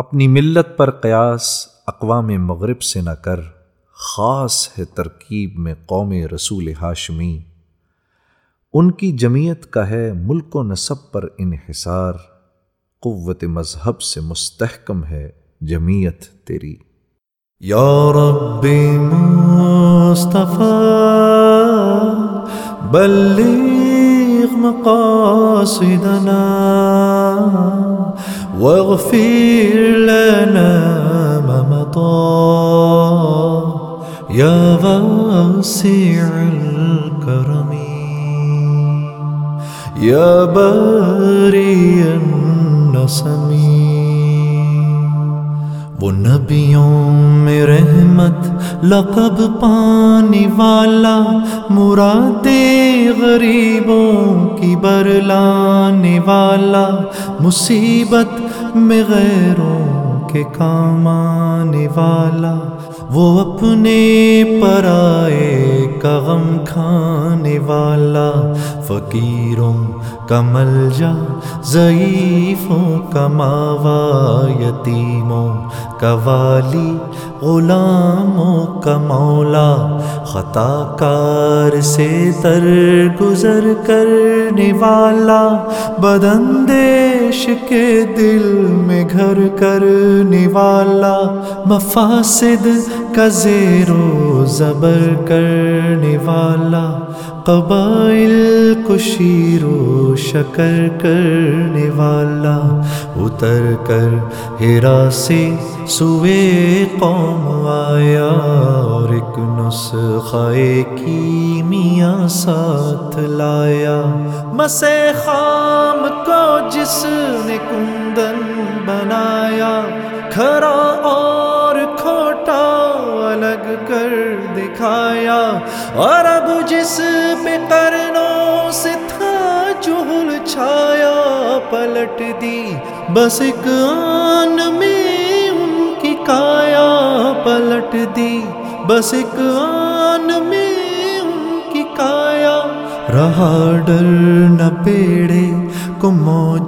اپنی ملت پر قیاس اقوام مغرب سے نہ کر، خاص ہے ترکیب میں قوم رسول ہاشمی۔ ان کی جمعیت کا ہے ملک و نصب پر انحصار، قوت مذہب سے مستحکم ہے جمعیت تیری۔ یا رب مصطفیٰ، بلغ مقاصدنا۔ واغفر لنا ما مضى. يا واسع الكرم. يا باري النسمين وہ نبیوں میں رحمت، لقب پانی والا، مراد غریبوں کی برلانے والا، مصیبت میں غیروں کے کام آنے والا، وہ اپنے پرائے کا غم کھانے والا فقیروں کا مل جا ضعیفوں کا ماوا، یتیموں کا والی، غلاموں کا مولا۔ خطا کار سے تر گزر کرنے والا بدندیش کے دل میں گھر کرنے والا، مفاسد کا زیر و زبر کرنے والا، قبائل کو شیر و شکر کرنے والا۔ اتر کر ہیرا سے سوئے قوم آیا، اور ایک نسخے کی میاں ساتھ لایا۔ مسے خام کو جس نے کندن بنایا، کھرا دکھایا اور اب جس پہ کرنوں سے تھا چہل چھایا، پلٹ دی۔ بس ایک آن میں ان کی کایا، پلٹ دی۔ بس ایک آن میں ان کی کایا۔ رہا ڈر نہ پیڑے کو موج